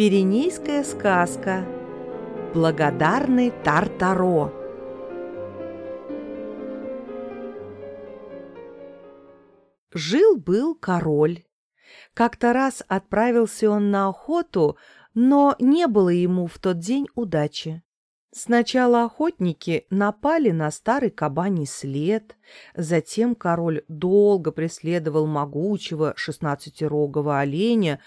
Пиренейская сказка Благодарный Тартаро Жил-был король. Как-то раз отправился он на охоту, но не было ему в тот день удачи. Сначала охотники напали на старый кабаний след, затем король долго преследовал могучего шестнадцатирогого оленя,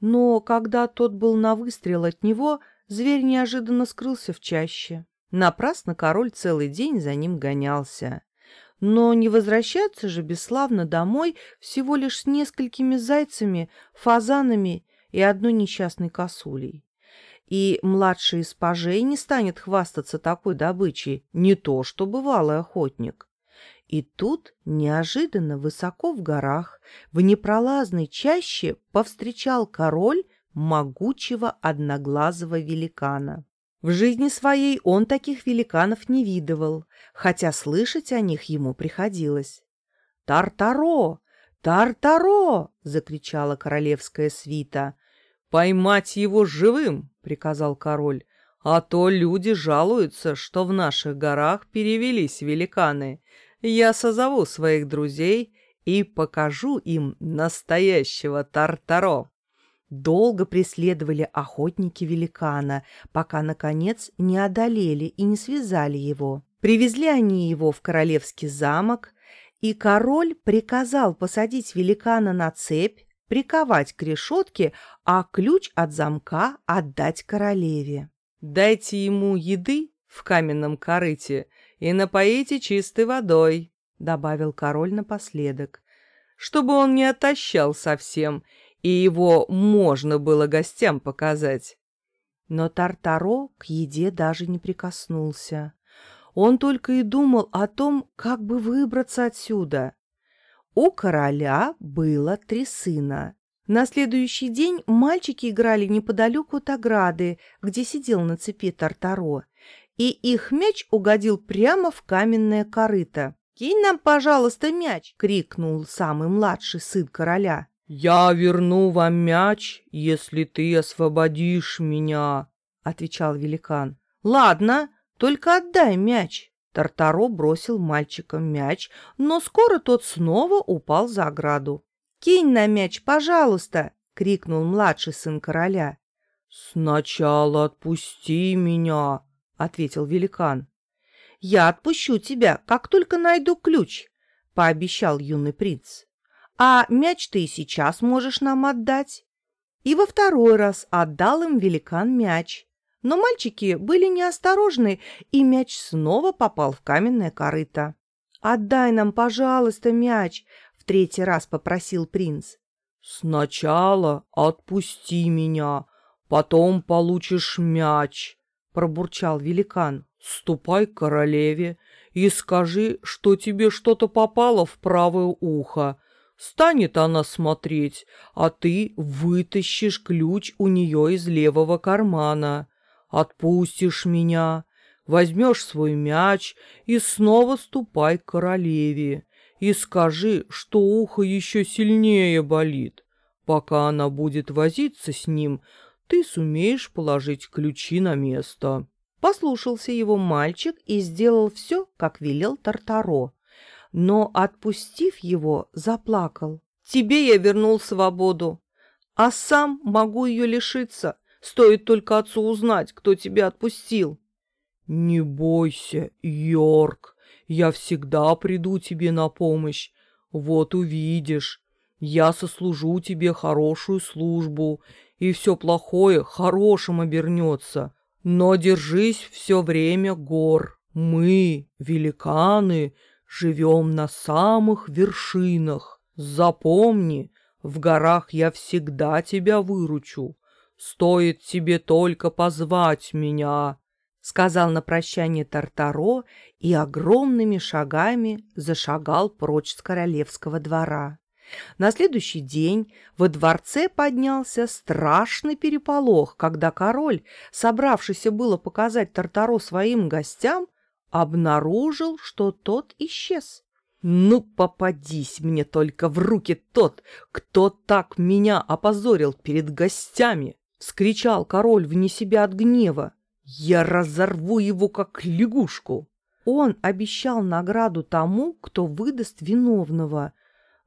но когда тот был на выстрел от него, зверь неожиданно скрылся в чаще. Напрасно король целый день за ним гонялся. Но не возвращаться же бесславно домой всего лишь с несколькими зайцами, фазанами и одной несчастной косулей и младший из пажей не станет хвастаться такой добычей, не то что бывалый охотник. И тут, неожиданно высоко в горах, в непролазной чаще повстречал король могучего одноглазого великана. В жизни своей он таких великанов не видывал, хотя слышать о них ему приходилось. «Тартаро! Тартаро!» — закричала королевская свита. «Поймать его живым!» — приказал король. «А то люди жалуются, что в наших горах перевелись великаны. Я созову своих друзей и покажу им настоящего Тартаро». Долго преследовали охотники великана, пока, наконец, не одолели и не связали его. Привезли они его в королевский замок, и король приказал посадить великана на цепь, приковать к решетке, а ключ от замка отдать королеве. «Дайте ему еды в каменном корыте и напоите чистой водой», — добавил король напоследок, «чтобы он не отощал совсем, и его можно было гостям показать». Но Тартаро к еде даже не прикоснулся. Он только и думал о том, как бы выбраться отсюда. У короля было три сына. На следующий день мальчики играли неподалеку от ограды, где сидел на цепи Тартаро, и их мяч угодил прямо в каменное корыто. «Кинь нам, пожалуйста, мяч!» — крикнул самый младший сын короля. «Я верну вам мяч, если ты освободишь меня», — отвечал великан. «Ладно, только отдай мяч». Тартаро бросил мальчикам мяч, но скоро тот снова упал за ограду. «Кинь на мяч, пожалуйста!» — крикнул младший сын короля. «Сначала отпусти меня!» — ответил великан. «Я отпущу тебя, как только найду ключ!» — пообещал юный принц. «А мяч ты и сейчас можешь нам отдать!» И во второй раз отдал им великан мяч. Но мальчики были неосторожны, и мяч снова попал в каменное корыто. «Отдай нам, пожалуйста, мяч!» — в третий раз попросил принц. «Сначала отпусти меня, потом получишь мяч!» — пробурчал великан. «Ступай к королеве и скажи, что тебе что-то попало в правое ухо. Станет она смотреть, а ты вытащишь ключ у нее из левого кармана отпустишь меня, возьмешь свой мяч и снова ступай к королеве и скажи, что ухо еще сильнее болит. Пока она будет возиться с ним, ты сумеешь положить ключи на место». Послушался его мальчик и сделал все, как велел Тартаро. Но, отпустив его, заплакал. «Тебе я вернул свободу, а сам могу ее лишиться. Стоит только отцу узнать, кто тебя отпустил. Не бойся, Йорк, я всегда приду тебе на помощь. Вот увидишь, я сослужу тебе хорошую службу, и все плохое хорошим обернется. Но держись все время гор. Мы, великаны, живем на самых вершинах. Запомни, в горах я всегда тебя выручу. Стоит тебе только позвать меня, — сказал на прощание Тартаро и огромными шагами зашагал прочь с королевского двора. На следующий день во дворце поднялся страшный переполох, когда король, собравшийся было показать Тартаро своим гостям, обнаружил, что тот исчез. «Ну, попадись мне только в руки тот, кто так меня опозорил перед гостями!» — вскричал король вне себя от гнева. «Я разорву его, как лягушку!» Он обещал награду тому, кто выдаст виновного,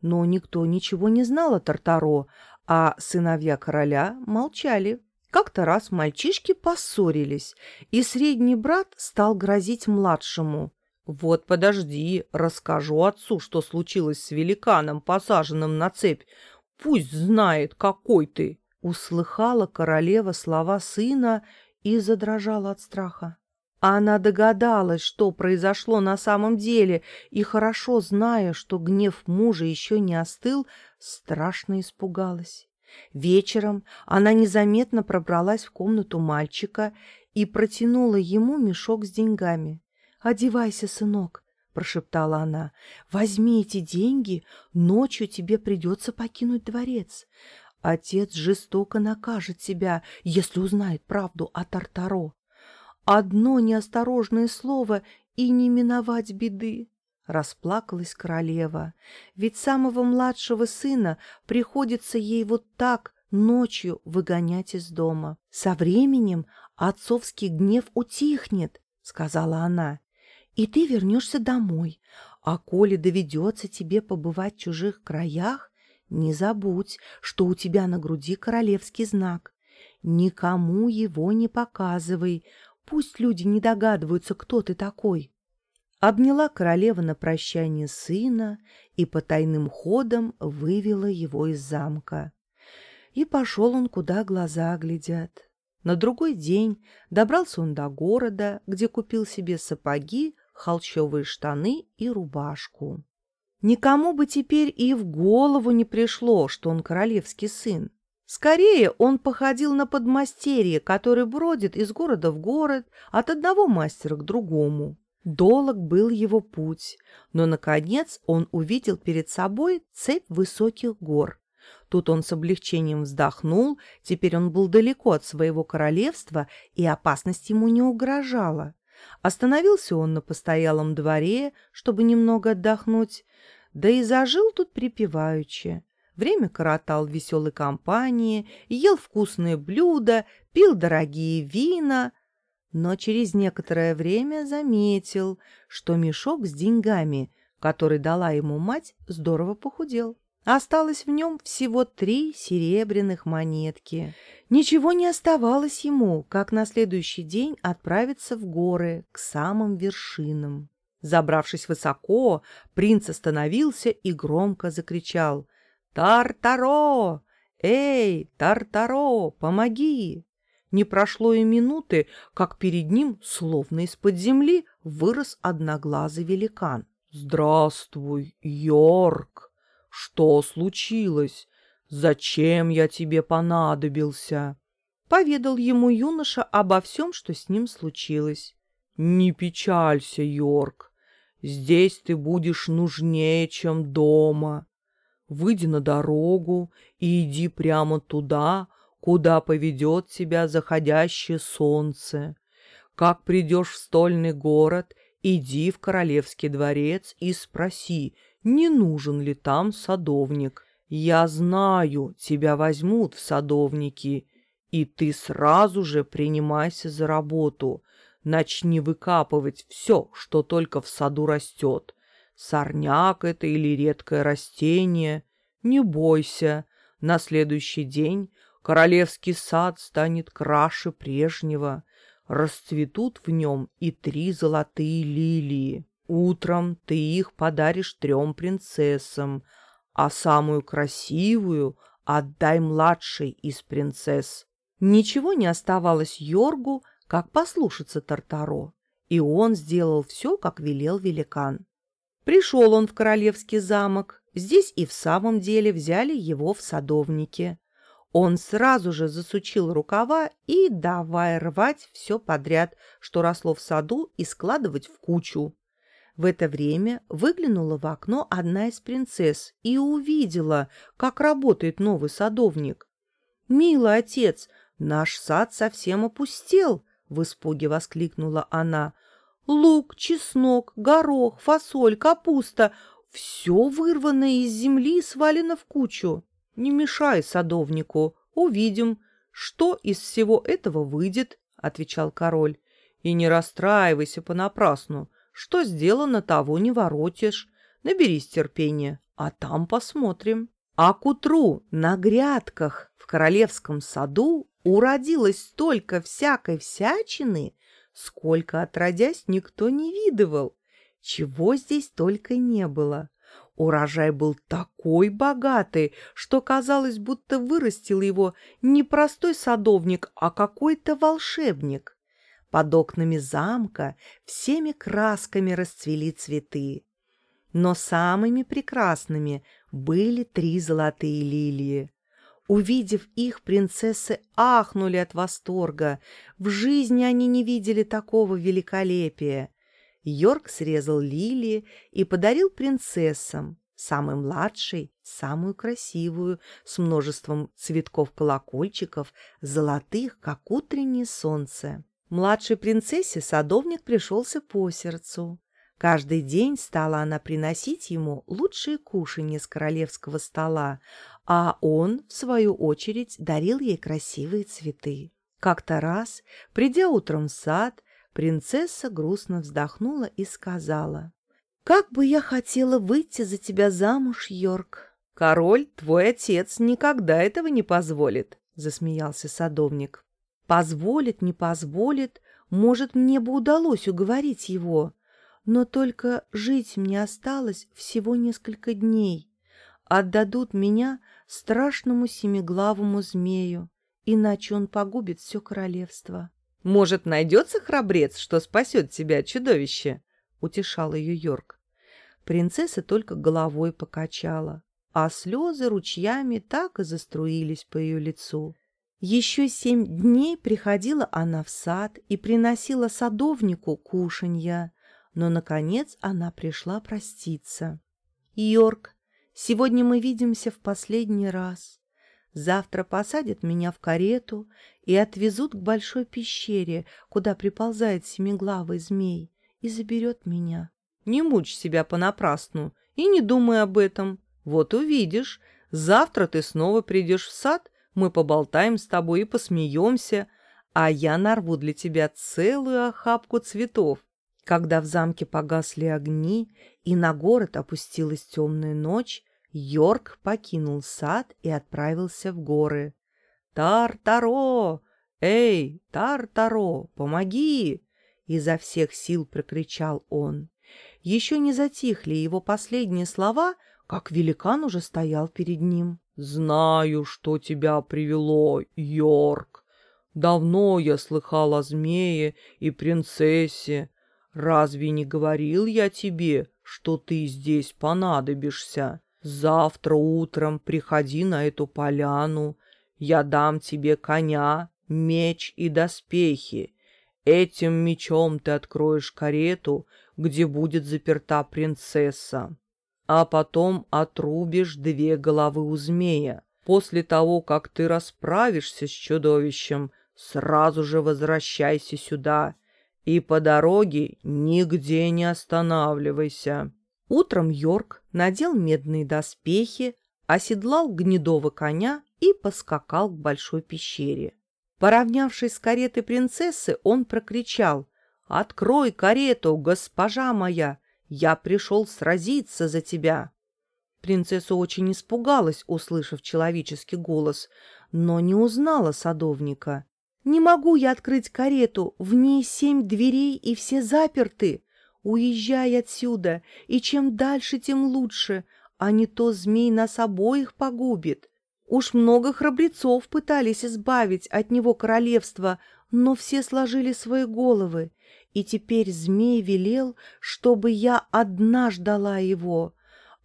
но никто ничего не знал о Тартаро, а сыновья короля молчали. Как-то раз мальчишки поссорились, и средний брат стал грозить младшему. «Вот подожди, расскажу отцу, что случилось с великаном, посаженным на цепь. Пусть знает, какой ты!» Услыхала королева слова сына и задрожала от страха. Она догадалась, что произошло на самом деле, и, хорошо зная, что гнев мужа еще не остыл, страшно испугалась. Вечером она незаметно пробралась в комнату мальчика и протянула ему мешок с деньгами. «Одевайся, сынок», — прошептала она. «Возьми эти деньги, ночью тебе придется покинуть дворец. Отец жестоко накажет тебя, если узнает правду о Тартаро. Одно неосторожное слово и не миновать беды. Расплакалась королева, ведь самого младшего сына приходится ей вот так ночью выгонять из дома. Со временем отцовский гнев утихнет, сказала она, и ты вернешься домой. А коли доведется тебе побывать в чужих краях, не забудь, что у тебя на груди королевский знак. Никому его не показывай, пусть люди не догадываются, кто ты такой обняла королева на прощание сына и по тайным ходам вывела его из замка. И пошел он, куда глаза глядят. На другой день добрался он до города, где купил себе сапоги, холщовые штаны и рубашку. Никому бы теперь и в голову не пришло, что он королевский сын. Скорее, он походил на подмастерье, который бродит из города в город, от одного мастера к другому. Долог был его путь, но, наконец, он увидел перед собой цепь высоких гор. Тут он с облегчением вздохнул, теперь он был далеко от своего королевства, и опасность ему не угрожала. Остановился он на постоялом дворе, чтобы немного отдохнуть, да и зажил тут припеваючи. Время коротал в веселой компании, ел вкусные блюда, пил дорогие вина, но через некоторое время заметил, что мешок с деньгами, который дала ему мать, здорово похудел. Осталось в нем всего три серебряных монетки. Ничего не оставалось ему, как на следующий день отправиться в горы к самым вершинам. Забравшись высоко, принц остановился и громко закричал «Тартаро! Эй, Тартаро, помоги!» Не прошло и минуты, как перед ним, словно из-под земли, вырос одноглазый великан. «Здравствуй, Йорк! Что случилось? Зачем я тебе понадобился?» Поведал ему юноша обо всем, что с ним случилось. «Не печалься, Йорк, здесь ты будешь нужнее, чем дома. Выйди на дорогу и иди прямо туда, куда поведет тебя заходящее солнце. Как придешь в стольный город, иди в королевский дворец и спроси, не нужен ли там садовник. Я знаю, тебя возьмут в садовники, и ты сразу же принимайся за работу. Начни выкапывать все, что только в саду растет. Сорняк это или редкое растение. Не бойся, на следующий день Королевский сад станет краше прежнего, расцветут в нем и три золотые лилии. Утром ты их подаришь трем принцессам, а самую красивую отдай младшей из принцесс. Ничего не оставалось Йоргу, как послушаться Тартаро, и он сделал все, как велел великан. Пришел он в королевский замок, здесь и в самом деле взяли его в садовнике. Он сразу же засучил рукава и давай рвать все подряд, что росло в саду, и складывать в кучу. В это время выглянула в окно одна из принцесс и увидела, как работает новый садовник. «Милый отец, наш сад совсем опустел!» — в испуге воскликнула она. «Лук, чеснок, горох, фасоль, капуста — все вырвано из земли свалено в кучу». Не мешай садовнику, увидим, что из всего этого выйдет, — отвечал король. И не расстраивайся понапрасну. Что сделано, того не воротишь. Наберись терпения, а там посмотрим. А к утру на грядках в королевском саду уродилось столько всякой всячины, сколько отродясь никто не видывал. Чего здесь только не было. Урожай был такой богатый, что казалось, будто вырастил его не простой садовник, а какой-то волшебник. Под окнами замка всеми красками расцвели цветы. Но самыми прекрасными были три золотые лилии. Увидев их, принцессы ахнули от восторга. В жизни они не видели такого великолепия. Йорк срезал лилии и подарил принцессам. Самой младшей — самую красивую, с множеством цветков-колокольчиков, золотых, как утреннее солнце. Младшей принцессе садовник пришелся по сердцу. Каждый день стала она приносить ему лучшие кушанья с королевского стола, а он, в свою очередь, дарил ей красивые цветы. Как-то раз, придя утром в сад, Принцесса грустно вздохнула и сказала, «Как бы я хотела выйти за тебя замуж, Йорк!» «Король, твой отец, никогда этого не позволит», — засмеялся садовник. «Позволит, не позволит, может, мне бы удалось уговорить его, но только жить мне осталось всего несколько дней. Отдадут меня страшному семиглавому змею, иначе он погубит все королевство». «Может, найдется храбрец, что спасет тебя от чудовища?» — утешал ее Йорк. Принцесса только головой покачала, а слезы ручьями так и заструились по ее лицу. Еще семь дней приходила она в сад и приносила садовнику кушанья, но, наконец, она пришла проститься. «Йорк, сегодня мы видимся в последний раз. Завтра посадят меня в карету и отвезут к большой пещере, куда приползает семиглавый змей, и заберет меня. Не мучь себя понапрасну и не думай об этом. Вот увидишь, завтра ты снова придешь в сад, мы поболтаем с тобой и посмеемся, а я нарву для тебя целую охапку цветов. Когда в замке погасли огни и на город опустилась темная ночь, Йорк покинул сад и отправился в горы. «Тар-таро! Эй, Тар-таро, помоги!» Изо всех сил прокричал он. Еще не затихли его последние слова, как великан уже стоял перед ним. «Знаю, что тебя привело, Йорк. Давно я слыхал о змее и принцессе. Разве не говорил я тебе, что ты здесь понадобишься?» Завтра утром приходи на эту поляну, я дам тебе коня, меч и доспехи. Этим мечом ты откроешь карету, где будет заперта принцесса, а потом отрубишь две головы у змея. После того, как ты расправишься с чудовищем, сразу же возвращайся сюда и по дороге нигде не останавливайся. Утром Йорк надел медные доспехи, оседлал гнедого коня и поскакал к большой пещере. Поравнявшись с каретой принцессы, он прокричал «Открой карету, госпожа моя! Я пришел сразиться за тебя!» Принцесса очень испугалась, услышав человеческий голос, но не узнала садовника. «Не могу я открыть карету, в ней семь дверей и все заперты!» Уезжай отсюда, и чем дальше, тем лучше, а не то змей нас обоих погубит. Уж много храбрецов пытались избавить от него королевство, но все сложили свои головы, и теперь змей велел, чтобы я одна ждала его,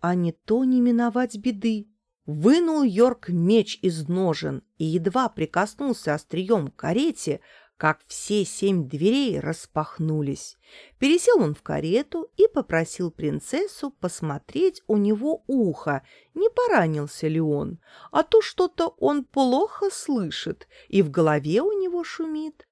а не то не миновать беды. Вынул Йорк меч из ножен и едва прикоснулся острием к карете, как все семь дверей распахнулись. Пересел он в карету и попросил принцессу посмотреть у него ухо, не поранился ли он, а то что-то он плохо слышит и в голове у него шумит.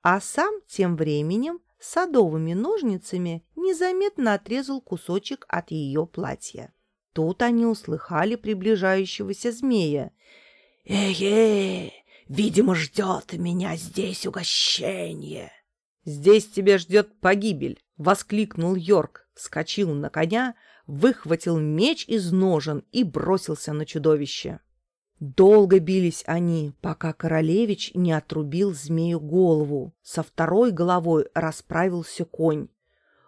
А сам тем временем садовыми ножницами незаметно отрезал кусочек от ее платья. Тут они услыхали приближающегося змея. «Эй-эй, Видимо, ждет меня здесь угощение. «Здесь тебя ждет погибель!» — воскликнул Йорк, вскочил на коня, выхватил меч из ножен и бросился на чудовище. Долго бились они, пока королевич не отрубил змею голову. Со второй головой расправился конь.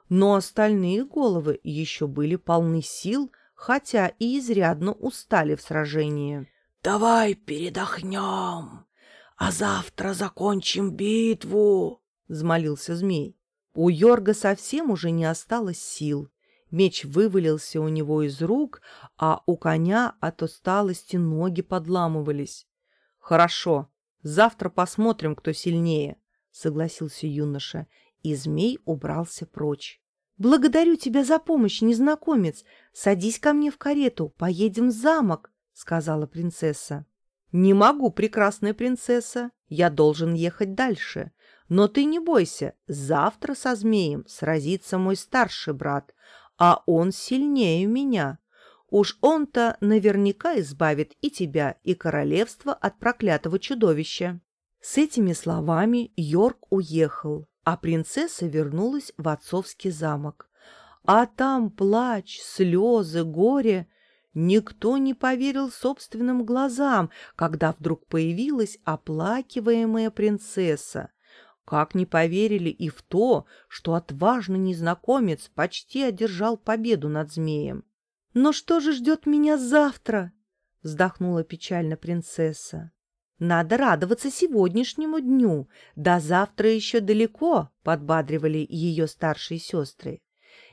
Но остальные головы еще были полны сил, хотя и изрядно устали в сражении. «Давай передохнем, а завтра закончим битву!» — взмолился змей. У Йорга совсем уже не осталось сил. Меч вывалился у него из рук, а у коня от усталости ноги подламывались. «Хорошо, завтра посмотрим, кто сильнее», — согласился юноша, и змей убрался прочь. «Благодарю тебя за помощь, незнакомец. Садись ко мне в карету, поедем в замок», — сказала принцесса. «Не могу, прекрасная принцесса. Я должен ехать дальше. Но ты не бойся, завтра со змеем сразится мой старший брат, а он сильнее меня. Уж он-то наверняка избавит и тебя, и королевство от проклятого чудовища». С этими словами Йорк уехал, а принцесса вернулась в отцовский замок. А там плач, слезы, горе. Никто не поверил собственным глазам, когда вдруг появилась оплакиваемая принцесса. Как не поверили и в то, что отважный незнакомец почти одержал победу над змеем. «Но что же ждет меня завтра?» — вздохнула печально принцесса. «Надо радоваться сегодняшнему дню. До завтра еще далеко», — подбадривали ее старшие сестры.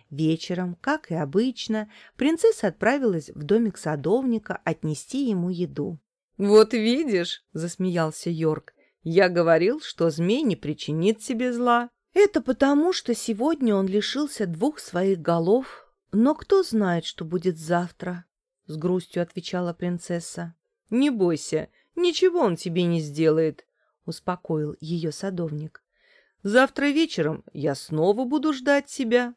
Вечером, как и обычно, принцесса отправилась в домик садовника отнести ему еду. «Вот видишь», — засмеялся Йорк, я говорил, что змей не причинит себе зла. Это потому, что сегодня он лишился двух своих голов. Но кто знает, что будет завтра? — с грустью отвечала принцесса. — Не бойся, ничего он тебе не сделает, — успокоил ее садовник. — Завтра вечером я снова буду ждать тебя.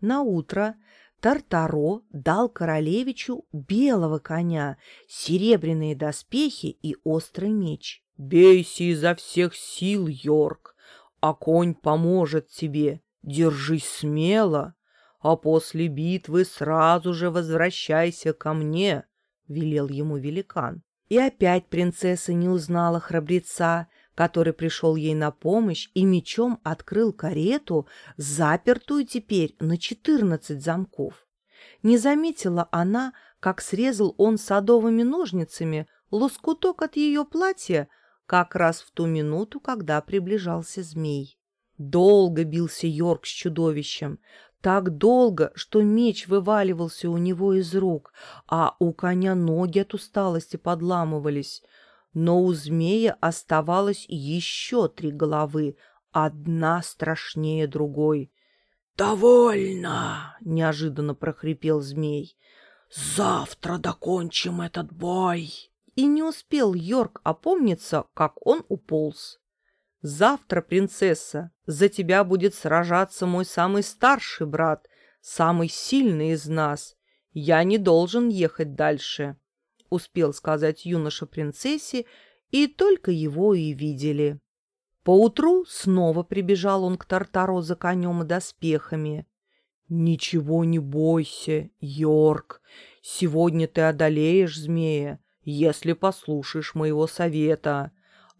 На утро Тартаро дал королевичу белого коня, серебряные доспехи и острый меч. Бейся изо всех сил, Йорк, а конь поможет тебе. Держись смело, а после битвы сразу же возвращайся ко мне, — велел ему великан. И опять принцесса не узнала храбреца, который пришел ей на помощь и мечом открыл карету, запертую теперь на четырнадцать замков. Не заметила она, как срезал он садовыми ножницами лоскуток от ее платья, как раз в ту минуту, когда приближался змей. Долго бился Йорк с чудовищем, так долго, что меч вываливался у него из рук, а у коня ноги от усталости подламывались. Но у змея оставалось еще три головы, одна страшнее другой. «Довольно!» — неожиданно прохрипел змей. «Завтра докончим этот бой!» и не успел Йорк опомниться, как он уполз. «Завтра, принцесса, за тебя будет сражаться мой самый старший брат, самый сильный из нас. Я не должен ехать дальше», — успел сказать юноша принцессе, и только его и видели. Поутру снова прибежал он к Тартаро за конем и доспехами. «Ничего не бойся, Йорк, сегодня ты одолеешь змея, если послушаешь моего совета,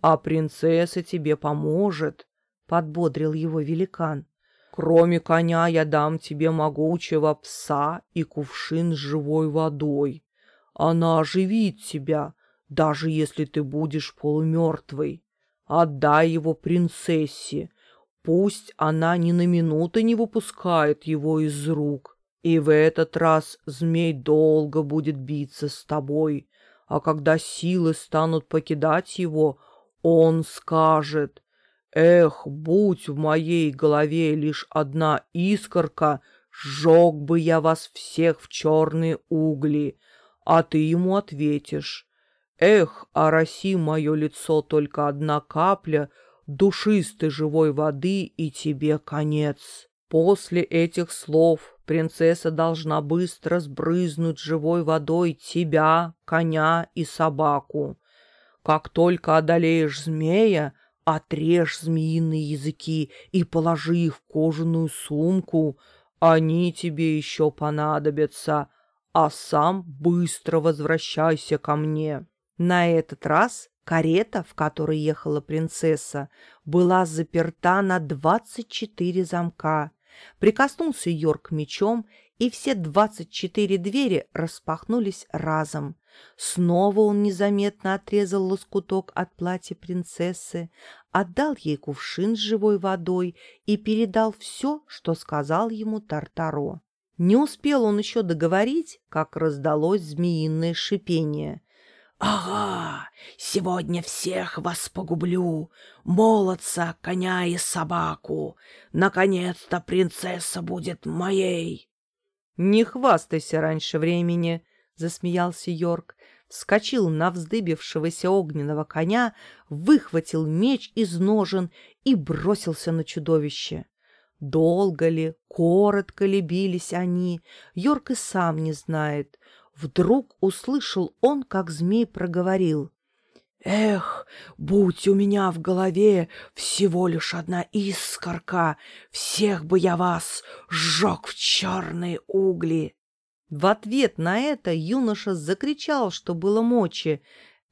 а принцесса тебе поможет, — подбодрил его великан. Кроме коня я дам тебе могучего пса и кувшин с живой водой. Она оживит тебя, даже если ты будешь полумертвый. Отдай его принцессе, пусть она ни на минуту не выпускает его из рук. И в этот раз змей долго будет биться с тобой, а когда силы станут покидать его, он скажет, «Эх, будь в моей голове лишь одна искорка, сжег бы я вас всех в черные угли», а ты ему ответишь, «Эх, ороси мое лицо только одна капля душистой живой воды, и тебе конец». После этих слов принцесса должна быстро сбрызнуть живой водой тебя, коня и собаку. Как только одолеешь змея, отрежь змеиные языки и положи их в кожаную сумку. Они тебе еще понадобятся, а сам быстро возвращайся ко мне». На этот раз карета, в которой ехала принцесса, была заперта на двадцать четыре замка. Прикоснулся Йорк мечом, и все двадцать четыре двери распахнулись разом. Снова он незаметно отрезал лоскуток от платья принцессы, отдал ей кувшин с живой водой и передал все, что сказал ему Тартаро. Не успел он еще договорить, как раздалось змеиное шипение. «Ага, сегодня всех вас погублю, молодца, коня и собаку. Наконец-то принцесса будет моей!» «Не хвастайся раньше времени!» — засмеялся Йорк, вскочил на вздыбившегося огненного коня, выхватил меч из ножен и бросился на чудовище. Долго ли, коротко ли бились они, Йорк и сам не знает. Вдруг услышал он, как змей проговорил. Эх, будь у меня в голове всего лишь одна искорка, всех бы я вас сжег в черные угли. В ответ на это юноша закричал, что было мочи.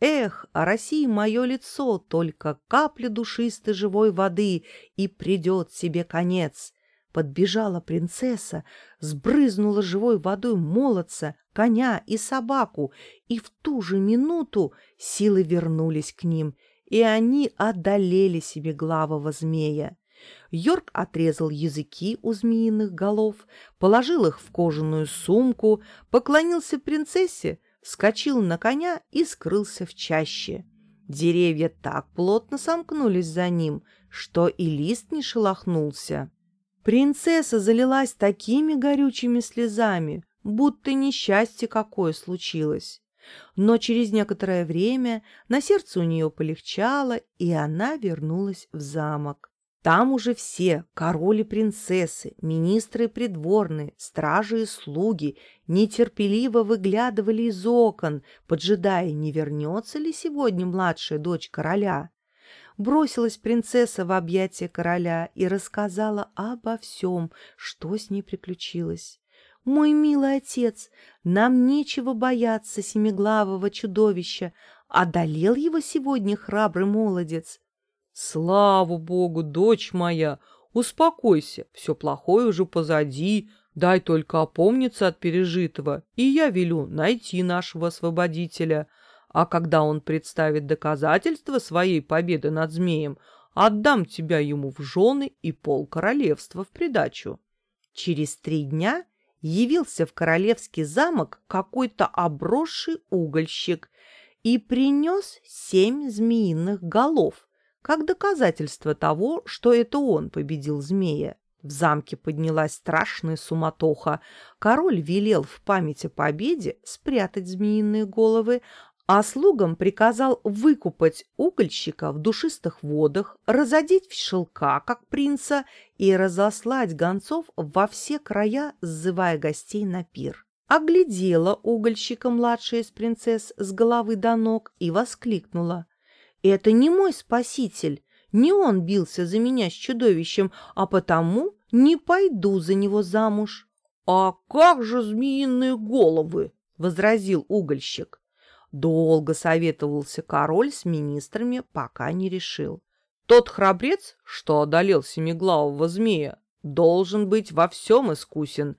Эх, о России мое лицо, только капля душистой живой воды, и придет себе конец. Подбежала принцесса, сбрызнула живой водой молодца, коня и собаку, и в ту же минуту силы вернулись к ним, и они одолели себе главого змея. Йорк отрезал языки у змеиных голов, положил их в кожаную сумку, поклонился принцессе, вскочил на коня и скрылся в чаще. Деревья так плотно сомкнулись за ним, что и лист не шелохнулся. Принцесса залилась такими горючими слезами, будто несчастье какое случилось. Но через некоторое время на сердце у нее полегчало, и она вернулась в замок. Там уже все, король и принцессы, министры и придворные, стражи и слуги, нетерпеливо выглядывали из окон, поджидая, не вернется ли сегодня младшая дочь короля бросилась принцесса в объятия короля и рассказала обо всем, что с ней приключилось. «Мой милый отец, нам нечего бояться семиглавого чудовища. Одолел его сегодня храбрый молодец». «Слава богу, дочь моя! Успокойся, все плохое уже позади, дай только опомниться от пережитого, и я велю найти нашего освободителя». А когда он представит доказательства своей победы над змеем, отдам тебя ему в жены и пол королевства в придачу. Через три дня явился в королевский замок какой-то обросший угольщик и принес семь змеиных голов, как доказательство того, что это он победил змея. В замке поднялась страшная суматоха. Король велел в память о победе спрятать змеиные головы, а слугам приказал выкупать угольщика в душистых водах, разодеть в шелка, как принца, и разослать гонцов во все края, сзывая гостей на пир. Оглядела угольщика младшая из принцесс с головы до ног и воскликнула. «Это не мой спаситель, не он бился за меня с чудовищем, а потому не пойду за него замуж». «А как же змеиные головы?» — возразил угольщик. Долго советовался король с министрами, пока не решил. Тот храбрец, что одолел семиглавого змея, должен быть во всем искусен,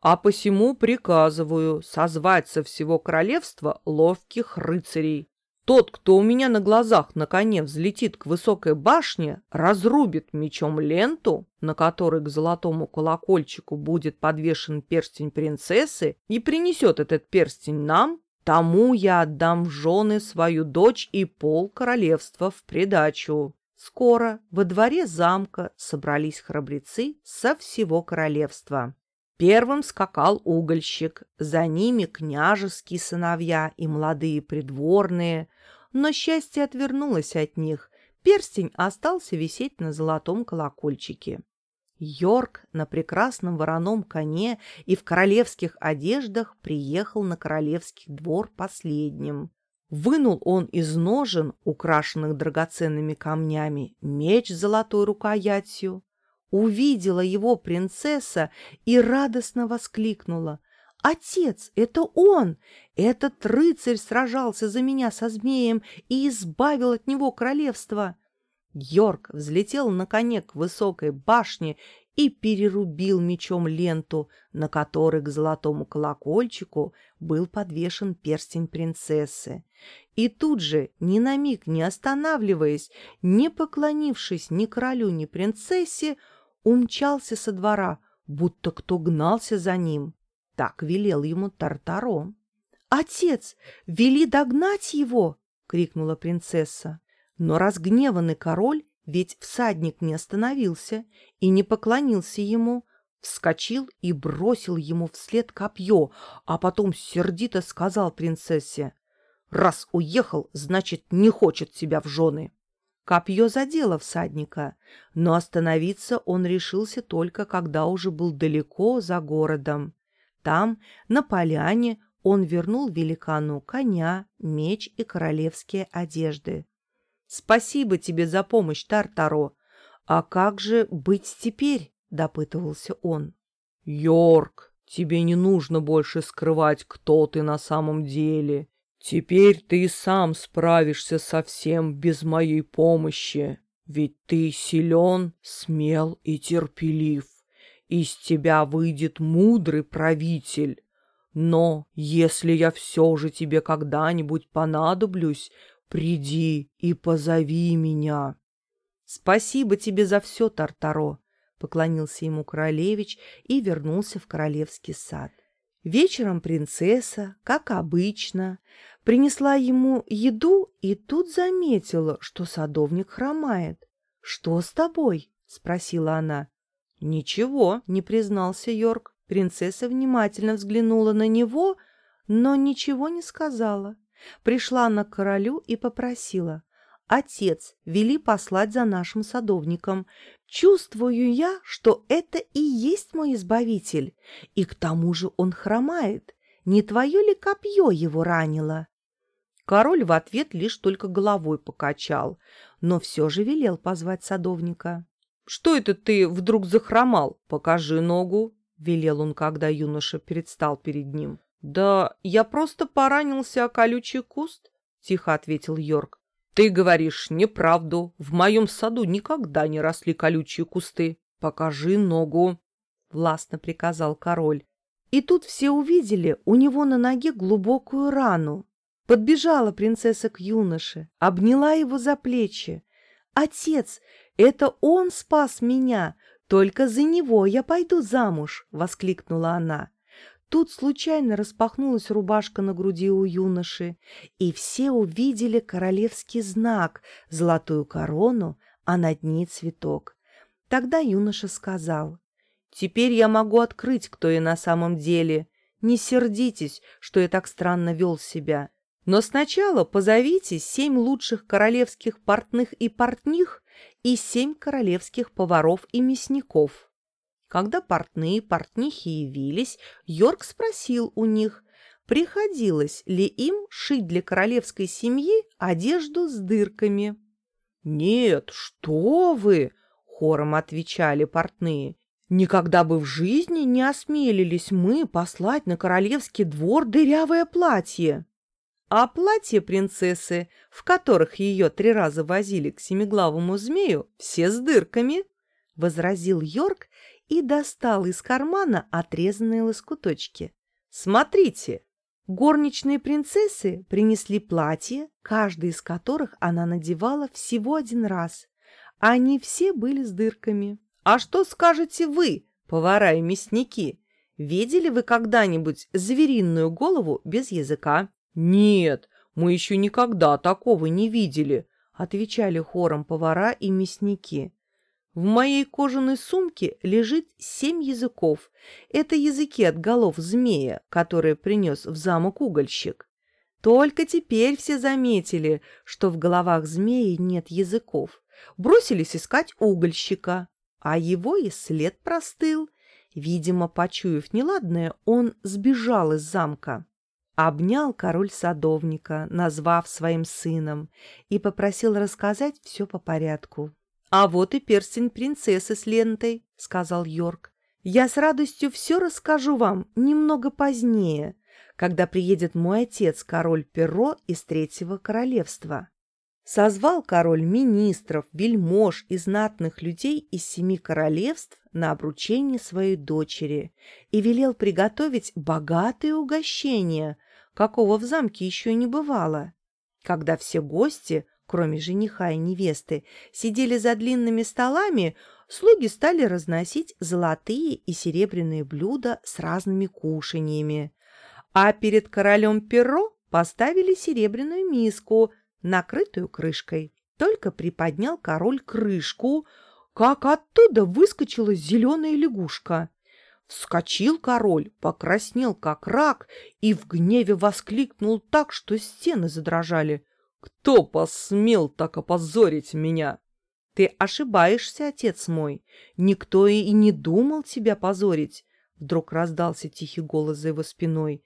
а посему приказываю созвать со всего королевства ловких рыцарей. Тот, кто у меня на глазах на коне взлетит к высокой башне, разрубит мечом ленту, на которой к золотому колокольчику будет подвешен перстень принцессы, и принесет этот перстень нам, Тому я отдам в жены свою дочь и пол королевства в придачу. Скоро во дворе замка собрались храбрецы со всего королевства. Первым скакал угольщик, за ними княжеские сыновья и молодые придворные, но счастье отвернулось от них, перстень остался висеть на золотом колокольчике. Йорк на прекрасном вороном коне и в королевских одеждах приехал на королевский двор последним. Вынул он из ножен, украшенных драгоценными камнями, меч с золотой рукоятью. Увидела его принцесса и радостно воскликнула. «Отец, это он! Этот рыцарь сражался за меня со змеем и избавил от него королевство!» Йорк взлетел на коне к высокой башне и перерубил мечом ленту, на которой к золотому колокольчику был подвешен перстень принцессы. И тут же, ни на миг не останавливаясь, не поклонившись ни королю, ни принцессе, умчался со двора, будто кто гнался за ним. Так велел ему Тартаро. «Отец, вели догнать его!» — крикнула принцесса. Но разгневанный король ведь всадник не остановился и не поклонился ему, вскочил и бросил ему вслед копье, а потом сердито сказал принцессе, «Раз уехал, значит, не хочет тебя в жены». Копье задело всадника, но остановиться он решился только, когда уже был далеко за городом. Там, на поляне, он вернул великану коня, меч и королевские одежды. Спасибо тебе за помощь, Тартаро. А как же быть теперь? допытывался он. Йорк, тебе не нужно больше скрывать, кто ты на самом деле. Теперь ты и сам справишься совсем без моей помощи. Ведь ты силен, смел и терпелив. Из тебя выйдет мудрый правитель. Но если я все же тебе когда-нибудь понадоблюсь, Приди и позови меня. Спасибо тебе за все, Тартаро, поклонился ему королевич и вернулся в королевский сад. Вечером принцесса, как обычно, принесла ему еду и тут заметила, что садовник хромает. «Что с тобой?» — спросила она. «Ничего», — не признался Йорк. Принцесса внимательно взглянула на него, но ничего не сказала. Пришла она к королю и попросила. «Отец, вели послать за нашим садовником. Чувствую я, что это и есть мой избавитель. И к тому же он хромает. Не твое ли копье его ранило?» Король в ответ лишь только головой покачал, но все же велел позвать садовника. «Что это ты вдруг захромал? Покажи ногу!» — велел он, когда юноша предстал перед ним. «Да я просто поранился о колючий куст», — тихо ответил Йорк. «Ты говоришь неправду. В моем саду никогда не росли колючие кусты. Покажи ногу», — властно приказал король. И тут все увидели у него на ноге глубокую рану. Подбежала принцесса к юноше, обняла его за плечи. «Отец, это он спас меня, только за него я пойду замуж!» — воскликнула она. Тут случайно распахнулась рубашка на груди у юноши, и все увидели королевский знак, золотую корону, а над ней цветок. Тогда юноша сказал, «Теперь я могу открыть, кто я на самом деле. Не сердитесь, что я так странно вел себя. Но сначала позовите семь лучших королевских портных и портних и семь королевских поваров и мясников». Когда портные портнихи явились, Йорк спросил у них, приходилось ли им шить для королевской семьи одежду с дырками. «Нет, что вы!» — хором отвечали портные. «Никогда бы в жизни не осмелились мы послать на королевский двор дырявое платье». А платья принцессы, в которых ее три раза возили к семиглавому змею, все с дырками, — возразил Йорк и достал из кармана отрезанные лоскуточки. «Смотрите!» Горничные принцессы принесли платья, каждый из которых она надевала всего один раз. Они все были с дырками. «А что скажете вы, повара и мясники? Видели вы когда-нибудь звериную голову без языка?» «Нет, мы еще никогда такого не видели», — отвечали хором повара и мясники. В моей кожаной сумке лежит семь языков. Это языки от голов змея, которые принес в замок угольщик. Только теперь все заметили, что в головах змеи нет языков. Бросились искать угольщика, а его и след простыл. Видимо, почуяв неладное, он сбежал из замка. Обнял король садовника, назвав своим сыном, и попросил рассказать все по порядку. «А вот и перстень принцессы с лентой», — сказал Йорк. «Я с радостью все расскажу вам немного позднее, когда приедет мой отец, король Перо из Третьего Королевства». Созвал король министров, вельмож и знатных людей из семи королевств на обручение своей дочери и велел приготовить богатые угощения, какого в замке еще не бывало. Когда все гости, кроме жениха и невесты, сидели за длинными столами, слуги стали разносить золотые и серебряные блюда с разными кушаньями. А перед королем Перо поставили серебряную миску, накрытую крышкой. Только приподнял король крышку, как оттуда выскочила зеленая лягушка. Вскочил король, покраснел как рак и в гневе воскликнул так, что стены задрожали. «Кто посмел так опозорить меня?» «Ты ошибаешься, отец мой. Никто и не думал тебя позорить», — вдруг раздался тихий голос за его спиной.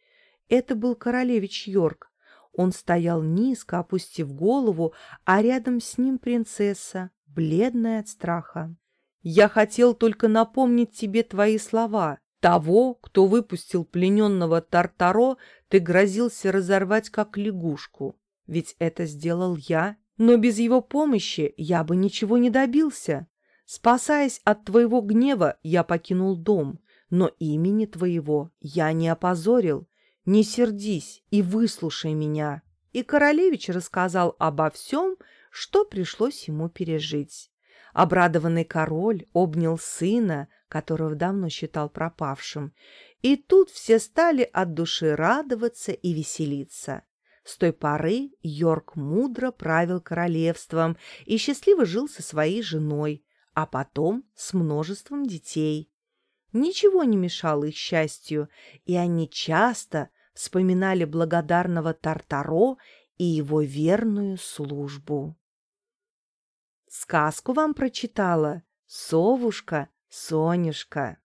Это был королевич Йорк. Он стоял низко, опустив голову, а рядом с ним принцесса, бледная от страха. Я хотел только напомнить тебе твои слова. Того, кто выпустил плененного Тартаро, ты грозился разорвать как лягушку. Ведь это сделал я, но без его помощи я бы ничего не добился. Спасаясь от твоего гнева, я покинул дом, но имени твоего я не опозорил. Не сердись и выслушай меня. И королевич рассказал обо всем, что пришлось ему пережить. Обрадованный король обнял сына, которого давно считал пропавшим, и тут все стали от души радоваться и веселиться. С той поры Йорк мудро правил королевством и счастливо жил со своей женой, а потом с множеством детей. Ничего не мешало их счастью, и они часто вспоминали благодарного Тартаро и его верную службу. Сказку вам прочитала совушка Сонюшка.